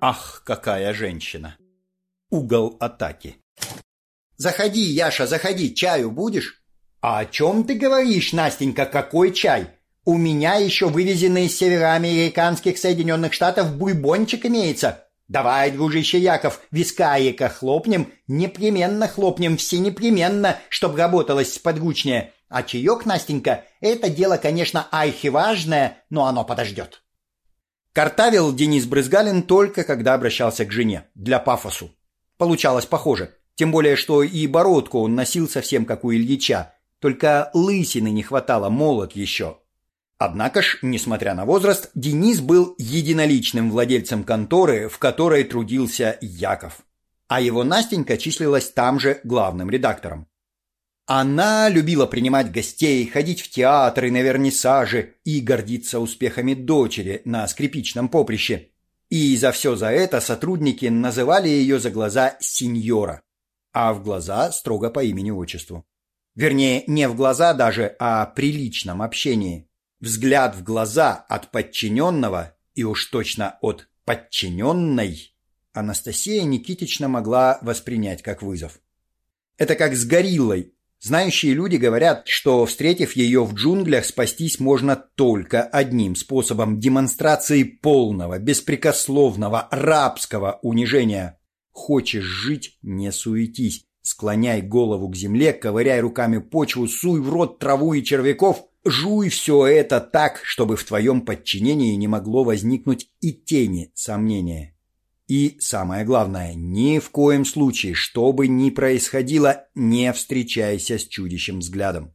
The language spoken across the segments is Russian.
Ах, какая женщина! Угол атаки. «Заходи, Яша, заходи, чаю будешь?» «А о чем ты говоришь, Настенька, какой чай? У меня еще вывезенный из североамериканских Соединенных Штатов буйбончик имеется. Давай, дружище Яков, вискарика хлопнем, непременно хлопнем, все непременно, чтоб работалось подручнее. А чаек, Настенька, это дело, конечно, архиважное, но оно подождет». Картавил Денис Брызгалин только когда обращался к жене, для пафосу. Получалось похоже, тем более, что и бородку он носил совсем как у Ильича, только лысины не хватало, молод еще. Однако ж, несмотря на возраст, Денис был единоличным владельцем конторы, в которой трудился Яков. А его Настенька числилась там же главным редактором. Она любила принимать гостей, ходить в театры, на вернисажи и гордиться успехами дочери на скрипичном поприще. И за все за это сотрудники называли ее за глаза сеньора, а в глаза строго по имени-отчеству. Вернее, не в глаза даже, а при личном общении. Взгляд в глаза от подчиненного и уж точно от подчиненной Анастасия Никитична могла воспринять как вызов. Это как с гориллой, Знающие люди говорят, что, встретив ее в джунглях, спастись можно только одним способом – демонстрации полного, беспрекословного, рабского унижения. Хочешь жить – не суетись. Склоняй голову к земле, ковыряй руками почву, суй в рот траву и червяков, жуй все это так, чтобы в твоем подчинении не могло возникнуть и тени сомнения. И самое главное, ни в коем случае, что бы ни происходило, не встречайся с чудищем взглядом.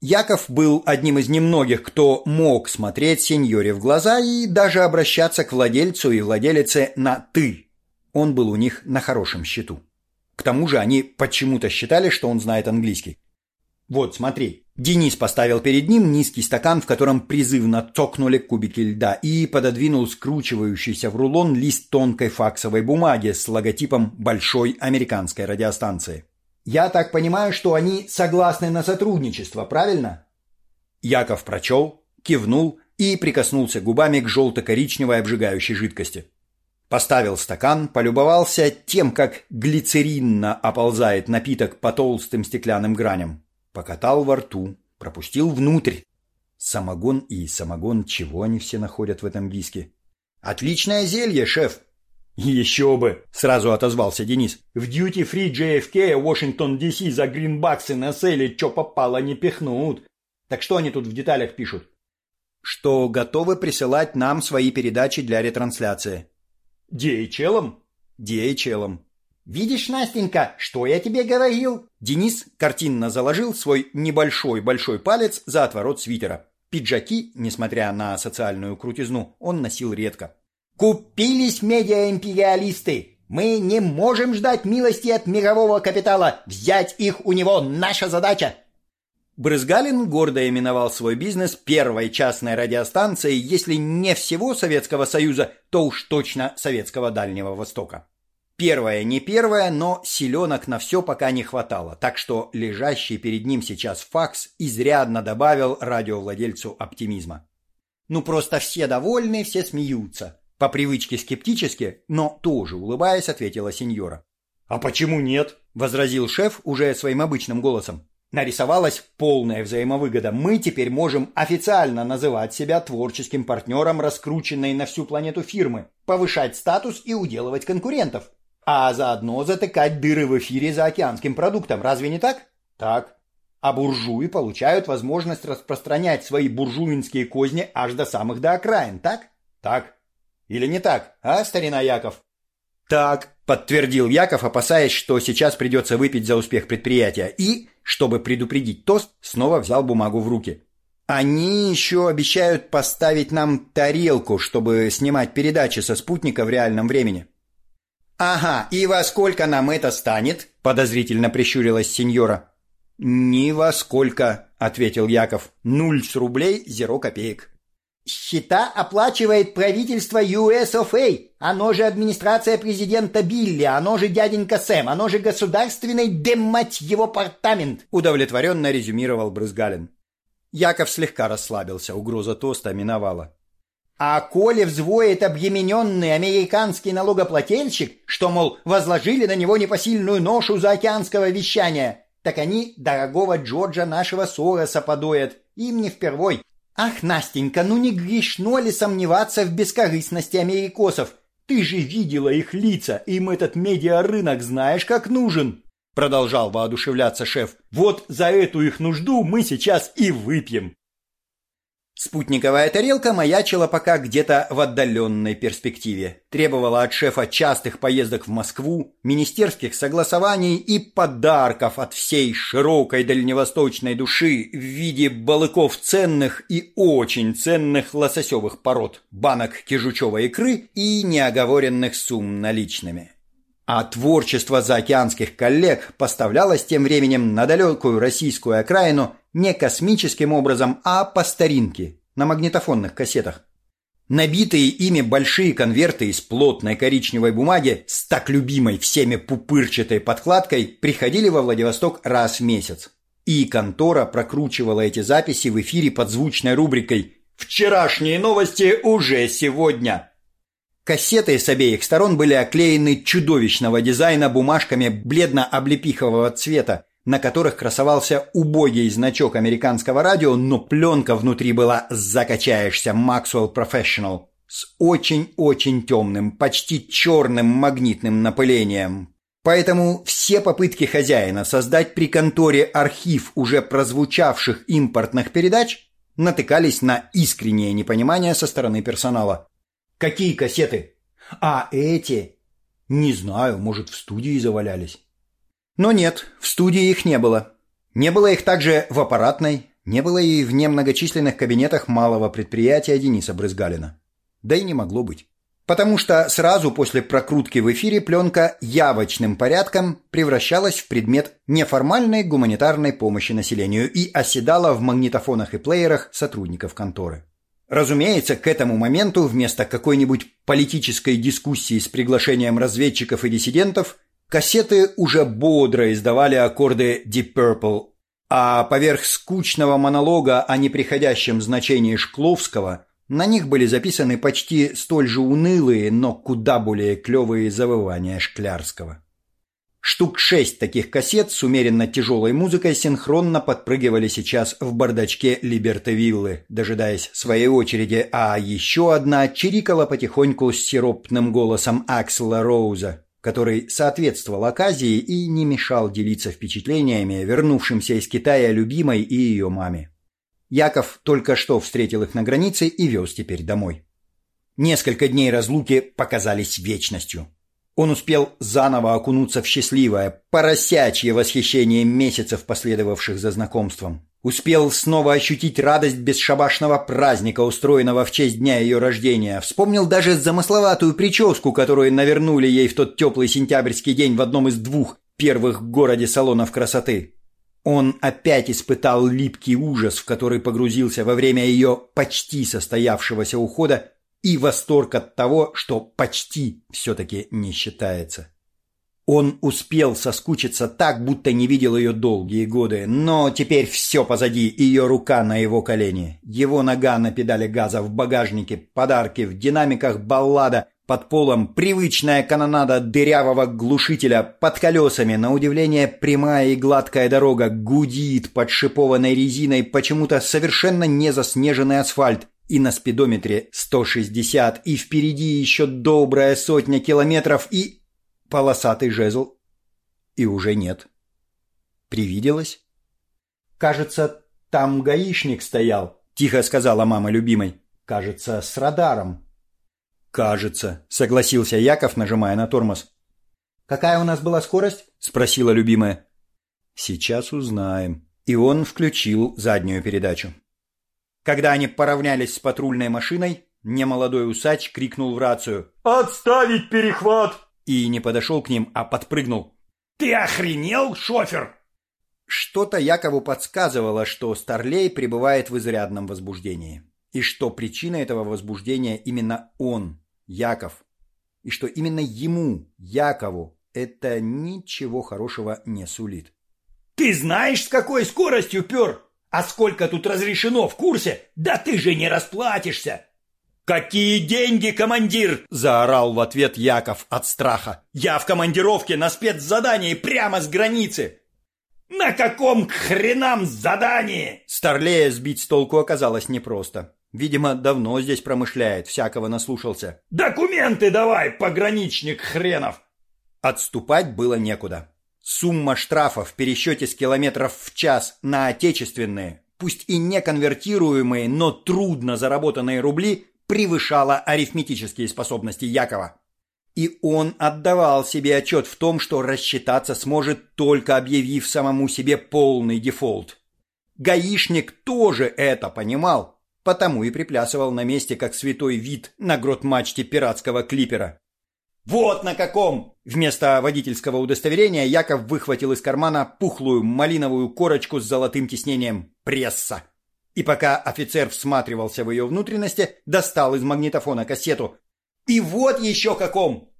Яков был одним из немногих, кто мог смотреть сеньоре в глаза и даже обращаться к владельцу и владелице на «ты». Он был у них на хорошем счету. К тому же они почему-то считали, что он знает английский. Вот, смотри. Денис поставил перед ним низкий стакан, в котором призывно цокнули кубики льда, и пододвинул скручивающийся в рулон лист тонкой факсовой бумаги с логотипом большой американской радиостанции. «Я так понимаю, что они согласны на сотрудничество, правильно?» Яков прочел, кивнул и прикоснулся губами к желто-коричневой обжигающей жидкости. Поставил стакан, полюбовался тем, как глицеринно оползает напиток по толстым стеклянным граням покатал во рту, пропустил внутрь. Самогон и самогон, чего они все находят в этом виске? Отличное зелье, шеф. Еще бы, сразу отозвался Денис. В Free JFK, Washington DC за гринбаксы на селе чё попало не пихнут. Так что они тут в деталях пишут? Что готовы присылать нам свои передачи для ретрансляции. DHL-ом. «Видишь, Настенька, что я тебе говорил?» Денис картинно заложил свой небольшой большой палец за отворот свитера. Пиджаки, несмотря на социальную крутизну, он носил редко. «Купились медиаимпериалисты! Мы не можем ждать милости от мирового капитала! Взять их у него наша задача!» Брызгалин гордо именовал свой бизнес первой частной радиостанцией, если не всего Советского Союза, то уж точно Советского Дальнего Востока. Первое не первое, но селенок на все пока не хватало, так что лежащий перед ним сейчас факс изрядно добавил радиовладельцу оптимизма. Ну просто все довольны, все смеются. По привычке скептически, но тоже улыбаясь, ответила сеньора. «А почему нет?» – возразил шеф уже своим обычным голосом. Нарисовалась полная взаимовыгода. Мы теперь можем официально называть себя творческим партнером раскрученной на всю планету фирмы, повышать статус и уделывать конкурентов а заодно затыкать дыры в эфире за океанским продуктом. Разве не так? Так. А буржуи получают возможность распространять свои буржуинские козни аж до самых до окраин, так? Так. Или не так, а, старина Яков? Так, подтвердил Яков, опасаясь, что сейчас придется выпить за успех предприятия, и, чтобы предупредить тост, снова взял бумагу в руки. Они еще обещают поставить нам тарелку, чтобы снимать передачи со спутника в реальном времени. «Ага, и во сколько нам это станет?» – подозрительно прищурилась сеньора. «Ни во сколько», – ответил Яков. «Нуль с рублей, зеро копеек». «Счета оплачивает правительство US of A, оно же администрация президента Билли, оно же дяденька Сэм, оно же государственный, демать его портамент», – удовлетворенно резюмировал Брызгалин. Яков слегка расслабился, угроза тоста миновала. А коли взвоет объемененный американский налогоплательщик, что, мол, возложили на него непосильную ношу заокеанского вещания, так они дорогого Джорджа нашего Сороса подоят, им не впервой. Ах, Настенька, ну не грешно ли сомневаться в бескорыстности америкосов? Ты же видела их лица, им этот медиарынок знаешь как нужен. Продолжал воодушевляться шеф. Вот за эту их нужду мы сейчас и выпьем. Спутниковая тарелка маячила пока где-то в отдаленной перспективе. Требовала от шефа частых поездок в Москву, министерских согласований и подарков от всей широкой дальневосточной души в виде балыков ценных и очень ценных лососевых пород, банок кижучевой икры и неоговоренных сумм наличными. А творчество заокеанских коллег поставлялось тем временем на далекую российскую окраину не космическим образом, а по старинке, на магнитофонных кассетах. Набитые ими большие конверты из плотной коричневой бумаги с так любимой всеми пупырчатой подкладкой приходили во Владивосток раз в месяц. И контора прокручивала эти записи в эфире под звучной рубрикой «Вчерашние новости уже сегодня». Кассеты с обеих сторон были оклеены чудовищного дизайна бумажками бледно-облепихового цвета, на которых красовался убогий значок американского радио, но пленка внутри была «Закачаешься Maxwell Professional» с очень-очень темным, почти черным магнитным напылением. Поэтому все попытки хозяина создать при конторе архив уже прозвучавших импортных передач натыкались на искреннее непонимание со стороны персонала. Какие кассеты? А эти? Не знаю, может, в студии завалялись. Но нет, в студии их не было. Не было их также в аппаратной, не было и в немногочисленных кабинетах малого предприятия Дениса Брызгалина. Да и не могло быть. Потому что сразу после прокрутки в эфире пленка явочным порядком превращалась в предмет неформальной гуманитарной помощи населению и оседала в магнитофонах и плеерах сотрудников конторы. Разумеется, к этому моменту вместо какой-нибудь политической дискуссии с приглашением разведчиков и диссидентов кассеты уже бодро издавали аккорды Deep Purple, а поверх скучного монолога о неприходящем значении Шкловского на них были записаны почти столь же унылые, но куда более клевые завывания Шклярского. Штук шесть таких кассет с умеренно тяжелой музыкой синхронно подпрыгивали сейчас в бардачке Либертовиллы, дожидаясь своей очереди, а еще одна чирикала потихоньку с сиропным голосом Аксела Роуза, который соответствовал оказии и не мешал делиться впечатлениями вернувшимся из Китая любимой и ее маме. Яков только что встретил их на границе и вез теперь домой. Несколько дней разлуки показались вечностью. Он успел заново окунуться в счастливое, поросячье восхищение месяцев, последовавших за знакомством. Успел снова ощутить радость бесшабашного праздника, устроенного в честь дня ее рождения. Вспомнил даже замысловатую прическу, которую навернули ей в тот теплый сентябрьский день в одном из двух первых в городе салонов красоты. Он опять испытал липкий ужас, в который погрузился во время ее почти состоявшегося ухода и восторг от того, что почти все-таки не считается. Он успел соскучиться так, будто не видел ее долгие годы, но теперь все позади, ее рука на его колене, его нога на педали газа в багажнике, подарки в динамиках баллада, под полом привычная канонада дырявого глушителя, под колесами, на удивление, прямая и гладкая дорога гудит под шипованной резиной почему-то совершенно не заснеженный асфальт, и на спидометре 160, и впереди еще добрая сотня километров, и полосатый жезл. И уже нет. Привиделось? Кажется, там гаишник стоял, тихо сказала мама любимой. Кажется, с радаром. Кажется, согласился Яков, нажимая на тормоз. Какая у нас была скорость? спросила любимая. Сейчас узнаем. И он включил заднюю передачу. Когда они поравнялись с патрульной машиной, немолодой усач крикнул в рацию «Отставить перехват!» И не подошел к ним, а подпрыгнул. «Ты охренел, шофер?» Что-то Якову подсказывало, что Старлей пребывает в изрядном возбуждении. И что причина этого возбуждения именно он, Яков. И что именно ему, Якову, это ничего хорошего не сулит. «Ты знаешь, с какой скоростью пер?» А сколько тут разрешено в курсе? Да ты же не расплатишься!» «Какие деньги, командир?» – заорал в ответ Яков от страха. «Я в командировке на спецзадании прямо с границы!» «На каком к хренам задании?» Старлея сбить с толку оказалось непросто. Видимо, давно здесь промышляет, всякого наслушался. «Документы давай, пограничник хренов!» Отступать было некуда. Сумма штрафа в пересчете с километров в час на отечественные, пусть и не конвертируемые, но трудно заработанные рубли превышала арифметические способности Якова. И он отдавал себе отчет в том, что рассчитаться сможет, только объявив самому себе полный дефолт. Гаишник тоже это понимал, потому и приплясывал на месте, как святой вид на грот-мачте пиратского клипера. «Вот на каком!» Вместо водительского удостоверения Яков выхватил из кармана пухлую малиновую корочку с золотым тиснением «Пресса». И пока офицер всматривался в ее внутренности, достал из магнитофона кассету. «И вот еще каком!»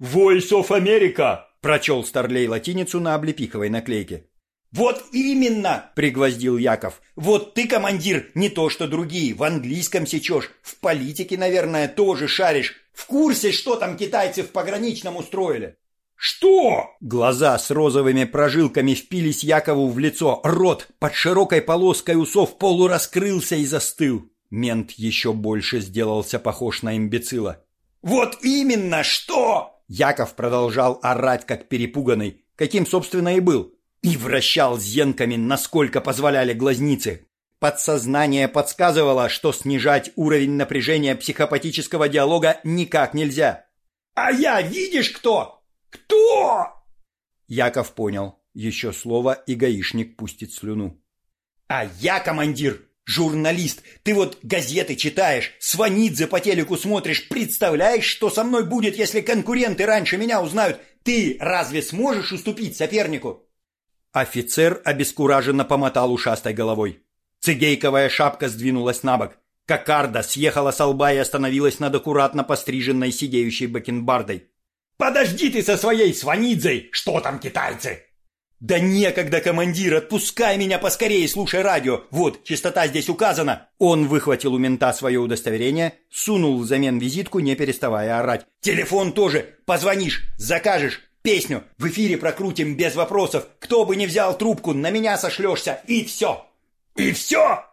«Voice of America!» – прочел Старлей латиницу на облепиховой наклейке. «Вот именно!» – пригвоздил Яков. «Вот ты, командир, не то что другие, в английском сечешь, в политике, наверное, тоже шаришь. В курсе, что там китайцы в пограничном устроили?» «Что?» Глаза с розовыми прожилками впились Якову в лицо. Рот под широкой полоской усов полураскрылся и застыл. Мент еще больше сделался похож на имбецила. «Вот именно что!» Яков продолжал орать, как перепуганный, каким, собственно, и был и вращал зенками, насколько позволяли глазницы. Подсознание подсказывало, что снижать уровень напряжения психопатического диалога никак нельзя. «А я видишь кто? Кто?» Яков понял. Еще слово, и гаишник пустит слюну. «А я командир, журналист. Ты вот газеты читаешь, Сванидзе по телеку смотришь. Представляешь, что со мной будет, если конкуренты раньше меня узнают? Ты разве сможешь уступить сопернику?» Офицер обескураженно помотал ушастой головой. Цигейковая шапка сдвинулась на бок. Кокарда съехала с лба и остановилась над аккуратно постриженной сидеющей бакенбардой. «Подожди ты со своей сванидзой! Что там китайцы?» «Да некогда, командир, отпускай меня поскорее, слушай радио. Вот, частота здесь указана». Он выхватил у мента свое удостоверение, сунул взамен визитку, не переставая орать. «Телефон тоже. Позвонишь, закажешь. Песню в эфире прокрутим без вопросов. Кто бы ни взял трубку, на меня сошлешься. И все. И все?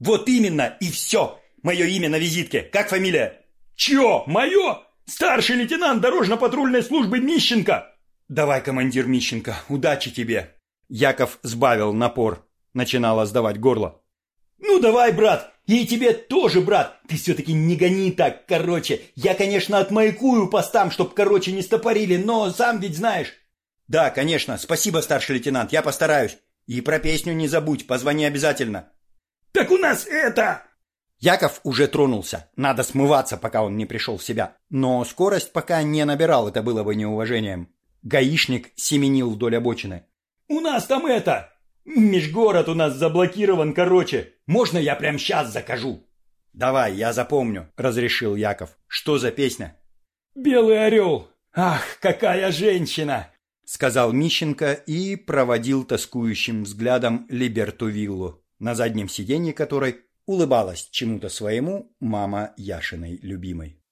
Вот именно, и все. Мое имя на визитке. Как фамилия? Чё, мое? Старший лейтенант дорожно-патрульной службы Мищенко. Давай, командир Мищенко, удачи тебе. Яков сбавил напор. Начинало сдавать горло. Ну давай, брат, и тебе тоже, брат. Ты все-таки не гони так, короче. Я, конечно, отмаякую постам, чтоб, короче, не стопорили, но сам ведь знаешь. Да, конечно. Спасибо, старший лейтенант, я постараюсь. И про песню не забудь, позвони обязательно. Так у нас это... Яков уже тронулся. Надо смываться, пока он не пришел в себя. Но скорость пока не набирал, это было бы неуважением. Гаишник семенил вдоль обочины. «У нас там это... Межгород у нас заблокирован, короче. Можно я прямо сейчас закажу? Давай, я запомню, разрешил Яков. Что за песня? Белый орел. Ах, какая женщина! Сказал Мищенко и проводил тоскующим взглядом Либерту Виллу, на заднем сиденье которой улыбалась чему-то своему мама Яшиной любимой.